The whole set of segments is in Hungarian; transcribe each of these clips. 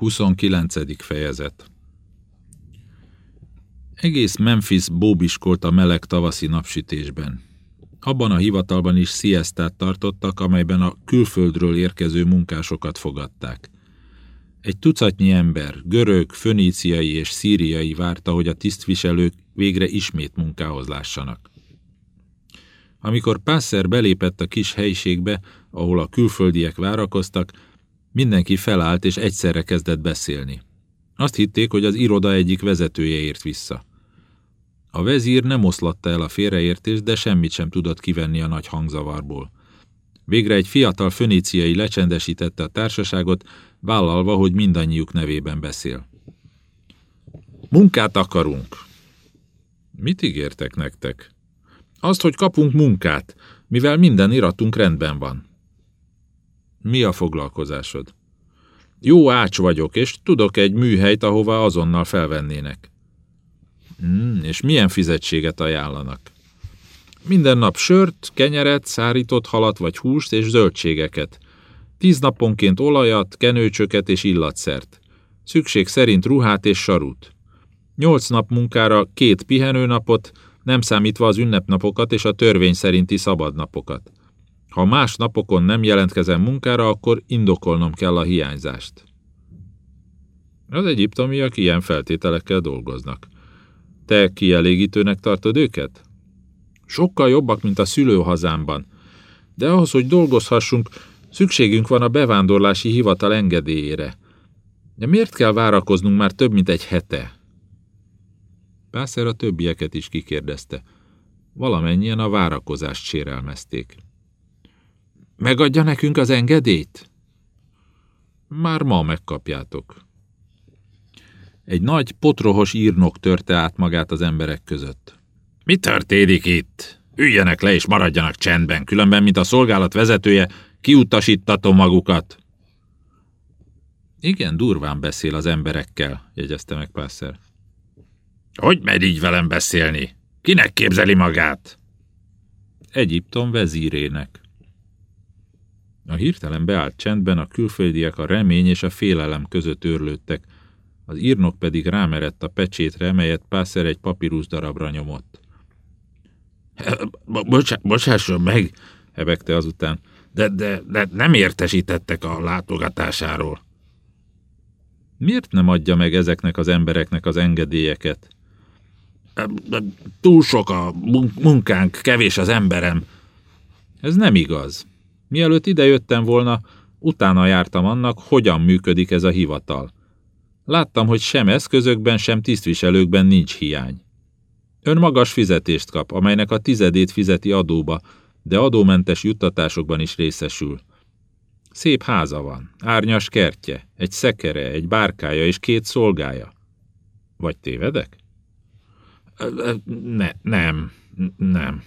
29. fejezet Egész Memphis bóbiskolt a meleg tavaszi napsütésben. Abban a hivatalban is sziesztát tartottak, amelyben a külföldről érkező munkásokat fogadták. Egy tucatnyi ember, görög, föníciai és szíriai várta, hogy a tisztviselők végre ismét munkához lássanak. Amikor Pászer belépett a kis helyiségbe, ahol a külföldiek várakoztak, mindenki felállt és egyszerre kezdett beszélni. Azt hitték, hogy az iroda egyik vezetője ért vissza. A vezír nem oszlatta el a félreértést, de semmit sem tudott kivenni a nagy hangzavarból. Végre egy fiatal föníciai lecsendesítette a társaságot, vállalva, hogy mindannyiuk nevében beszél. Munkát akarunk. Mit ígértek nektek? Azt, hogy kapunk munkát, mivel minden iratunk rendben van. Mi a foglalkozásod? Jó ács vagyok, és tudok egy műhelyt, ahova azonnal felvennének. Hmm, és milyen fizetséget ajánlanak? Minden nap sört, kenyeret, szárított halat vagy húst és zöldségeket. Tíz naponként olajat, kenőcsöket és illatszert. Szükség szerint ruhát és sarut. Nyolc nap munkára két pihenőnapot, nem számítva az ünnepnapokat és a törvény szerinti szabadnapokat. Ha más napokon nem jelentkezem munkára, akkor indokolnom kell a hiányzást. Az egyiptomiak ilyen feltételekkel dolgoznak. Te kielégítőnek tartod őket? Sokkal jobbak, mint a szülőhazámban. De ahhoz, hogy dolgozhassunk, szükségünk van a bevándorlási hivatal engedélyére. De miért kell várakoznunk már több mint egy hete? Pászer a többieket is kikérdezte. Valamennyien a várakozást sérelmezték. Megadja nekünk az engedélyt? Már ma megkapjátok. Egy nagy, potrohos írnok törte át magát az emberek között. Mi történik itt? Üljenek le és maradjanak csendben, különben, mint a szolgálat vezetője, kiutasítatom magukat. Igen, durván beszél az emberekkel, jegyezte meg Pászer. Hogy megy így velem beszélni? Kinek képzeli magát? Egyiptom vezírének. A hirtelen beállt csendben a külföldiek a remény és a félelem között őrlődtek, az írnok pedig rámerett a pecsétre, melyet Pászer egy papírus darabra nyomott. Bocsá, bocsásson meg, hebegte azután, de, de, de nem értesítettek a látogatásáról. Miért nem adja meg ezeknek az embereknek az engedélyeket? Túl sok a munkánk, kevés az emberem. Ez nem igaz. Mielőtt idejöttem volna, utána jártam annak, hogyan működik ez a hivatal. Láttam, hogy sem eszközökben, sem tisztviselőkben nincs hiány. Ön magas fizetést kap, amelynek a tizedét fizeti adóba, de adómentes juttatásokban is részesül. Szép háza van, árnyas kertje, egy szekere, egy bárkája és két szolgája. Vagy tévedek? Ne, nem, nem.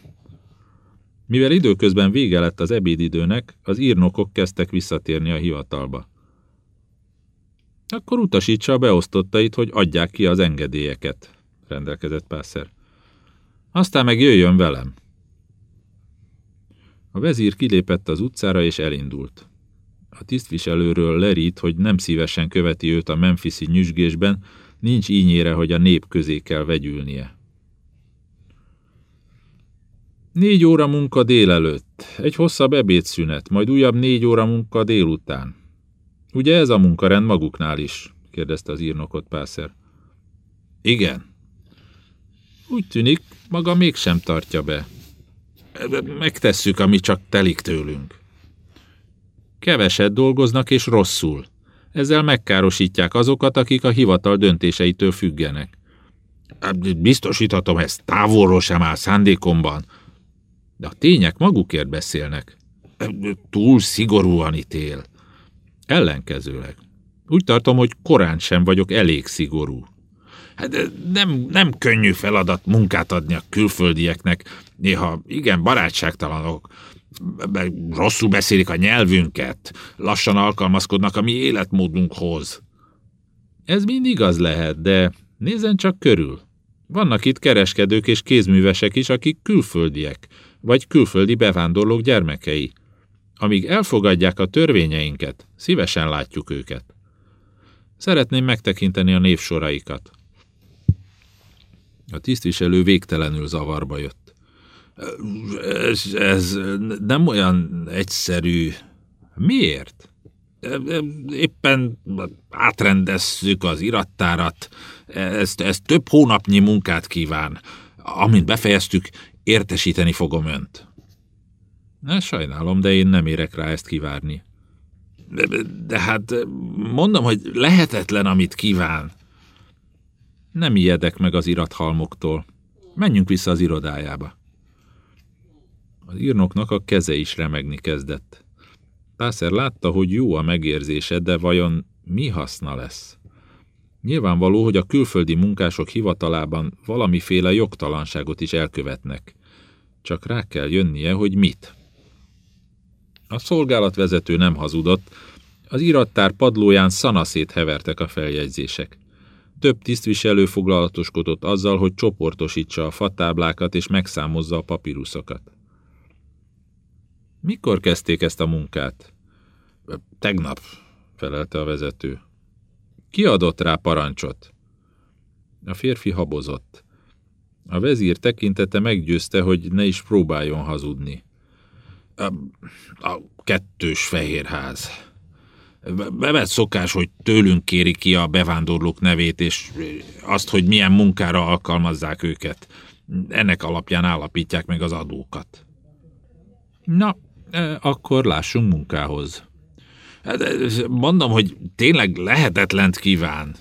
Mivel időközben vége lett az ebédidőnek, az írnokok kezdtek visszatérni a hivatalba. Akkor utasítsa a beosztottait, hogy adják ki az engedélyeket, rendelkezett Pászer. Aztán meg jöjjön velem. A vezír kilépett az utcára és elindult. A tisztviselőről lerít, hogy nem szívesen követi őt a Memphisi nyüzsgésben, nincs ínyére, hogy a nép közé kell vegyülnie. Négy óra munka délelőtt, egy hosszabb ebédszünet, majd újabb négy óra munka délután. Ugye ez a munkarend maguknál is? kérdezte az írnokot Pászer. Igen. Úgy tűnik, maga mégsem tartja be. Megtesszük, ami csak telik tőlünk. Keveset dolgoznak és rosszul. Ezzel megkárosítják azokat, akik a hivatal döntéseitől függenek. Biztosíthatom, ezt távolról sem áll szándékomban. De a tények magukért beszélnek. Túl szigorúan ítél. Ellenkezőleg. Úgy tartom, hogy korán sem vagyok elég szigorú. Hát nem, nem könnyű feladat munkát adni a külföldieknek. Néha igen barátságtalanok, rosszul beszélik a nyelvünket, lassan alkalmazkodnak a mi életmódunkhoz. Ez mind igaz lehet, de nézzen csak körül. Vannak itt kereskedők és kézművesek is, akik külföldiek, vagy külföldi bevándorlók gyermekei. Amíg elfogadják a törvényeinket, szívesen látjuk őket. Szeretném megtekinteni a névsoraikat. A tisztviselő végtelenül zavarba jött. Ez, ez nem olyan egyszerű. Miért? Éppen átrendezzük az irattárat. Ezt, ez több hónapnyi munkát kíván. Amint befejeztük, értesíteni fogom önt. Na, sajnálom, de én nem érek rá ezt kivárni. De, de hát mondom, hogy lehetetlen, amit kíván. Nem ijedek meg az irathalmoktól. Menjünk vissza az irodájába. Az írnoknak a keze is remegni kezdett. Pászer látta, hogy jó a megérzése, de vajon mi haszna lesz? Nyilvánvaló, hogy a külföldi munkások hivatalában valamiféle jogtalanságot is elkövetnek. Csak rá kell jönnie, hogy mit. A szolgálatvezető nem hazudott, az irattár padlóján szanaszét hevertek a feljegyzések. Több tisztviselő foglalatoskodott azzal, hogy csoportosítsa a fatáblákat és megszámozza a papíruszokat. Mikor kezdték ezt a munkát? Tegnap, felelte a vezető. Ki adott rá parancsot? A férfi habozott. A vezír tekintete meggyőzte, hogy ne is próbáljon hazudni. A, a kettős fehérház. Bevett szokás, hogy tőlünk kéri ki a bevándorlók nevét, és azt, hogy milyen munkára alkalmazzák őket. Ennek alapján állapítják meg az adókat. Na, e, akkor lássunk munkához. Hát, mondom, hogy tényleg lehetetlent kíván.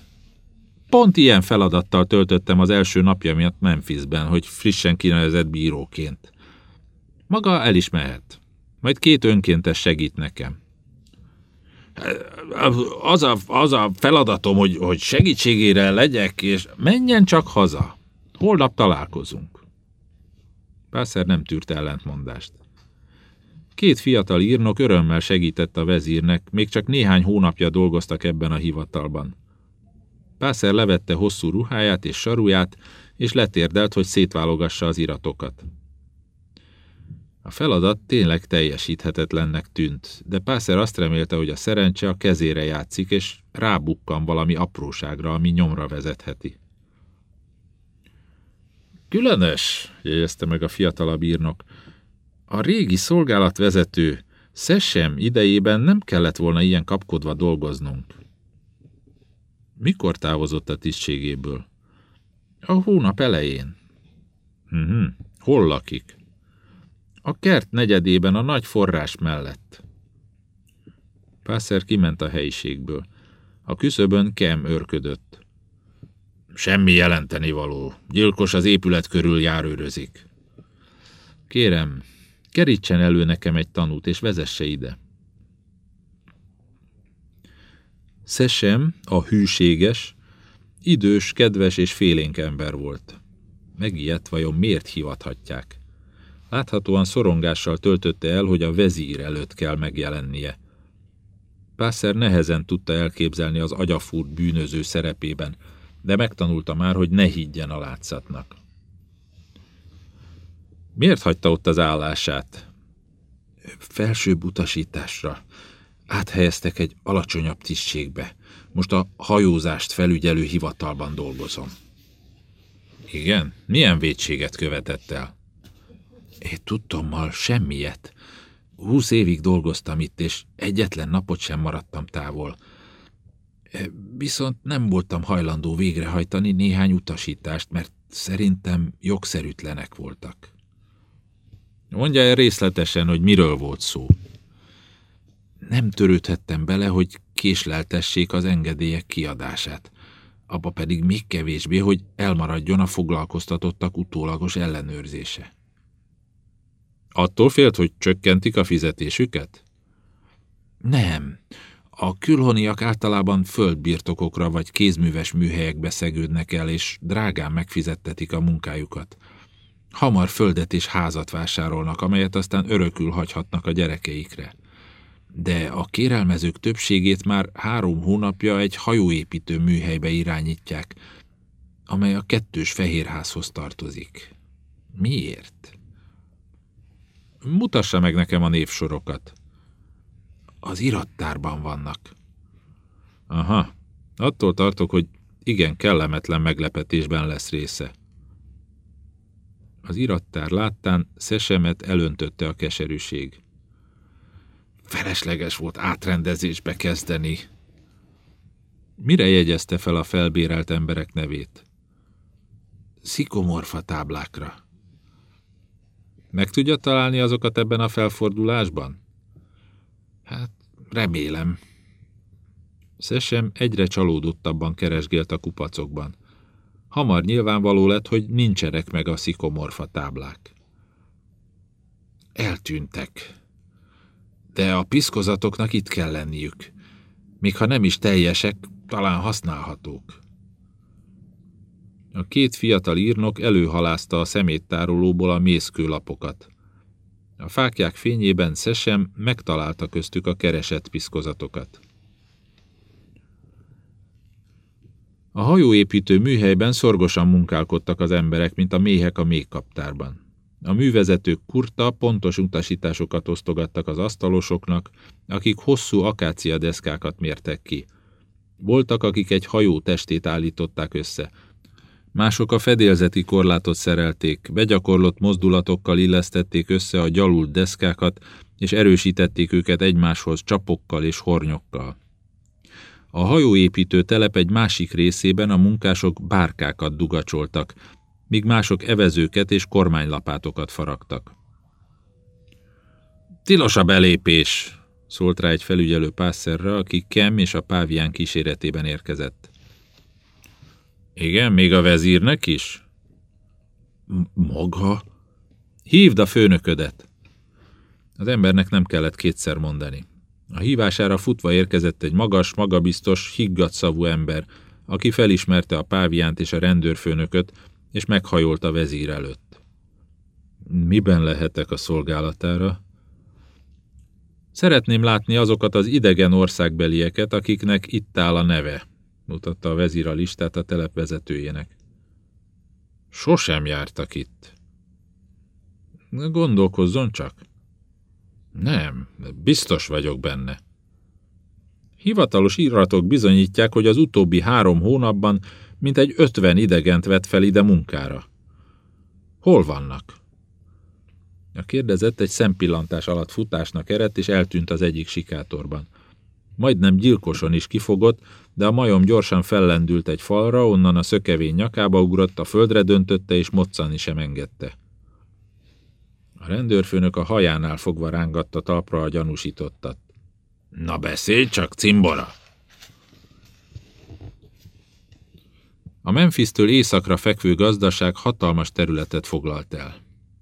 Pont ilyen feladattal töltöttem az első napja miatt Memphisben, hogy frissen kinevezett bíróként. Maga el is mehet. Majd két önkéntes segít nekem. Az a, az a feladatom, hogy, hogy segítségére legyek, és menjen csak haza. Holnap találkozunk. Pászer nem tűrt ellentmondást. Két fiatal írnok örömmel segített a vezírnek, még csak néhány hónapja dolgoztak ebben a hivatalban. Pászer levette hosszú ruháját és saruját, és letérdelt, hogy szétválogassa az iratokat. A feladat tényleg teljesíthetetlennek tűnt, de Pászer azt remélte, hogy a szerencse a kezére játszik, és rábukkan valami apróságra, ami nyomra vezetheti. Különös, jegyezte meg a fiatalabb írnok. A régi szolgálatvezető Szesem idejében nem kellett volna ilyen kapkodva dolgoznunk. Mikor távozott a tisztségéből? A hónap elején. Uh-huh. Hol lakik? A kert negyedében a nagy forrás mellett. Pászer kiment a helyiségből. A küszöbön Kem őrködött. Semmi jelenteni való. Gyilkos az épület körül járőrözik. Kérem, kerítsen elő nekem egy tanút, és vezesse ide. Szesem, a hűséges, idős, kedves és félénk ember volt. Megijedt vajon miért hivathatják? Láthatóan szorongással töltötte el, hogy a vezír előtt kell megjelennie. Pászer nehezen tudta elképzelni az agyafúrt bűnöző szerepében, de megtanulta már, hogy ne higgyen a látszatnak. Miért hagyta ott az állását? Felsőbb utasításra. Áthelyeztek egy alacsonyabb tisztségbe. Most a hajózást felügyelő hivatalban dolgozom. Igen? Milyen védséget követett el? Én tudtommal semmiet. Húsz évig dolgoztam itt, és egyetlen napot sem maradtam távol. E, viszont nem voltam hajlandó végrehajtani néhány utasítást, mert szerintem jogszerűtlenek voltak. Mondja el részletesen, hogy miről volt szó. Nem törődhettem bele, hogy késleltessék az engedélyek kiadását, abba pedig még kevésbé, hogy elmaradjon a foglalkoztatottak utólagos ellenőrzése. Attól félt, hogy csökkentik a fizetésüket? Nem. A külhoniak általában földbirtokokra vagy kézműves műhelyekbe szegődnek el, és drágán megfizettetik a munkájukat. Hamar földet és házat vásárolnak, amelyet aztán örökül hagyhatnak a gyerekeikre. De a kérelmezők többségét már három hónapja egy hajóépítő műhelybe irányítják, amely a kettős fehérházhoz tartozik. Miért? Mutassa meg nekem a névsorokat. Az irattárban vannak. Aha, Attól tartok, hogy igen kellemetlen meglepetésben lesz része. Az irattár láttán Szesemet elöntötte a keserűség. Felesleges volt átrendezésbe kezdeni. Mire jegyezte fel a felbérelt emberek nevét? Szikomorfa táblákra. Meg tudja találni azokat ebben a felfordulásban? Hát, remélem. Szesem egyre csalódottabban keresgélt a kupacokban. Hamar nyilvánvaló lett, hogy nincsenek meg a szikomorfa táblák. Eltűntek. De a piszkozatoknak itt kell lenniük. Még ha nem is teljesek, talán használhatók. A két fiatal írnok előhalázta a szeméttárolóból a mészkőlapokat. A fákják fényében Szesem megtalálta köztük a keresett piszkozatokat. A hajóépítő műhelyben szorgosan munkálkodtak az emberek, mint a méhek a méhkaptárban. A művezetők kurta, pontos utasításokat osztogattak az asztalosoknak, akik hosszú akácia deszkákat mértek ki. Voltak, akik egy hajó testét állították össze. Mások a fedélzeti korlátot szerelték, begyakorlott mozdulatokkal illesztették össze a gyalult deszkákat, és erősítették őket egymáshoz csapokkal és hornyokkal. A hajóépítő telep egy másik részében a munkások bárkákat dugacsoltak, míg mások evezőket és kormánylapátokat faragtak. Tilos a belépés, szólt rá egy felügyelő pászerre, aki Kem és a pávián kíséretében érkezett. Igen, még a vezírnek is? M Maga? Hívd a főnöködet! Az embernek nem kellett kétszer mondani. A hívására futva érkezett egy magas, magabiztos, higgadt ember, aki felismerte a páviánt és a rendőrfőnököt, és meghajolt a vezír előtt. Miben lehetek a szolgálatára? Szeretném látni azokat az idegen országbelieket, akiknek itt áll a neve, mutatta a vezír a listát a telep vezetőjének. Sosem jártak itt. Gondolkozzon csak. Nem, biztos vagyok benne. Hivatalos iratok bizonyítják, hogy az utóbbi három hónapban mintegy ötven idegent vett fel ide munkára. Hol vannak? A kérdezett egy szempillantás alatt futásnak eredt, és eltűnt az egyik sikátorban. Majdnem gyilkoson is kifogott, de a majom gyorsan fellendült egy falra, onnan a szökevény nyakába ugrott, a földre döntötte, és moccani sem engedte. A rendőrfőnök a hajánál fogva rángatta talpra a gyanúsítottat. Na beszélj csak, cimbora! A Memphis-től északra fekvő gazdaság hatalmas területet foglalt el.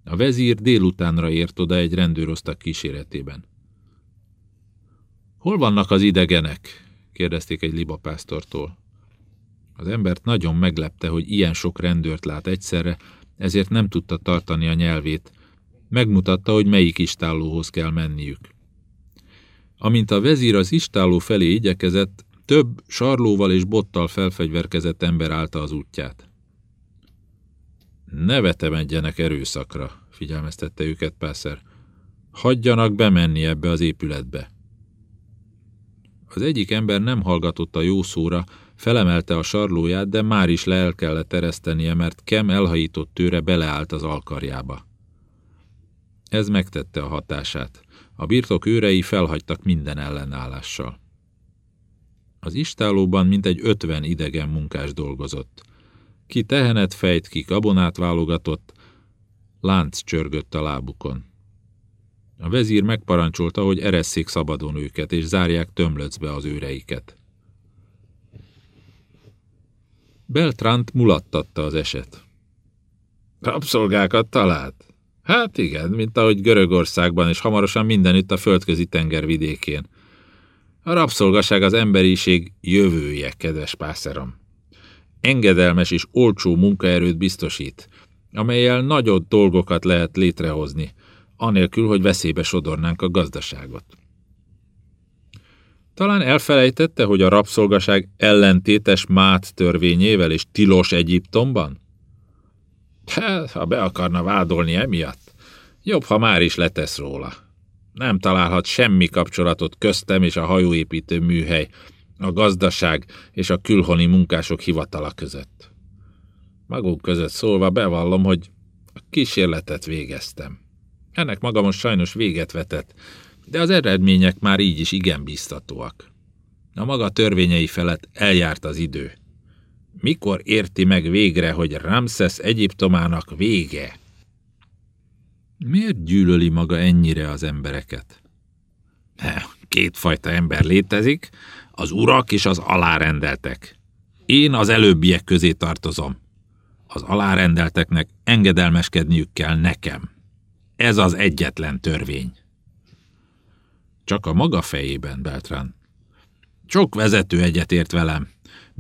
A vezír délutánra ért oda egy rendőrosztak kíséretében. Hol vannak az idegenek? kérdezték egy libapásztortól. Az embert nagyon meglepte, hogy ilyen sok rendőrt lát egyszerre, ezért nem tudta tartani a nyelvét, Megmutatta, hogy melyik istállóhoz kell menniük. Amint a vezír az istálló felé igyekezett, több sarlóval és bottal felfegyverkezett ember állta az útját. Ne vetemedjenek erőszakra, figyelmeztette őket Pászer. Hagyjanak bemenni ebbe az épületbe. Az egyik ember nem hallgatott a jó szóra, felemelte a sarlóját, de már is le el kellett eresztenie, mert Kem elhajított tőre beleállt az alkarjába. Ez megtette a hatását. A birtok őrei felhagytak minden ellenállással. Az istálóban mintegy ötven idegen munkás dolgozott. Ki tehenet fejt, ki gabonát válogatott, lánc csörgött a lábukon. A vezír megparancsolta, hogy eresszék szabadon őket, és zárják tömlöcbe az őreiket. Beltrant mulattatta az eset. Rabszolgákat talált? Hát igen, mint ahogy Görögországban és hamarosan mindenütt a földközi tenger vidékén. A rabszolgaság az emberiség jövője, kedves pászerom. Engedelmes és olcsó munkaerőt biztosít, amelyel nagyobb dolgokat lehet létrehozni, anélkül, hogy veszélybe sodornánk a gazdaságot. Talán elfelejtette, hogy a rabszolgaság ellentétes mát törvényével és tilos Egyiptomban? Hát, ha be akarna vádolni emiatt, jobb, ha már is letesz róla. Nem találhat semmi kapcsolatot köztem és a hajóépítő műhely, A gazdaság és a külhoni munkások hivatala között. Maguk között szólva bevallom, hogy a kísérletet végeztem. Ennek maga most sajnos véget vetett, de az eredmények már így is igen biztatóak. A maga törvényei felett eljárt az idő. Mikor érti meg végre, hogy Ramses Egyiptomának vége? Miért gyűlöli maga ennyire az embereket? Kétfajta ember létezik, az urak és az alárendeltek. Én az előbbiek közé tartozom. Az alárendelteknek engedelmeskedniük kell nekem. Ez az egyetlen törvény. Csak a maga fejében, Beltrán. Sok vezető egyetért velem,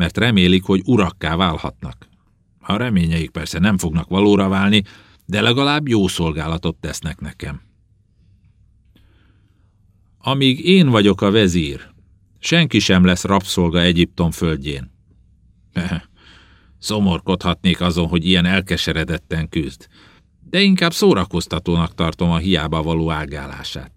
mert remélik, hogy urakká válhatnak. A reményeik persze nem fognak valóra válni, de legalább jó szolgálatot tesznek nekem. Amíg én vagyok a vezír, senki sem lesz rabszolga Egyiptom földjén. Szomorkodhatnék azon, hogy ilyen elkeseredetten küzd, de inkább szórakoztatónak tartom a hiába való ágálását.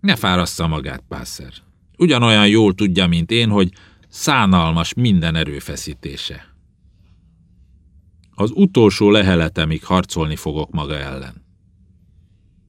Ne fárassza magát, Pászer. Ugyanolyan jól tudja, mint én, hogy szánalmas minden erőfeszítése. Az utolsó leheletemig harcolni fogok maga ellen.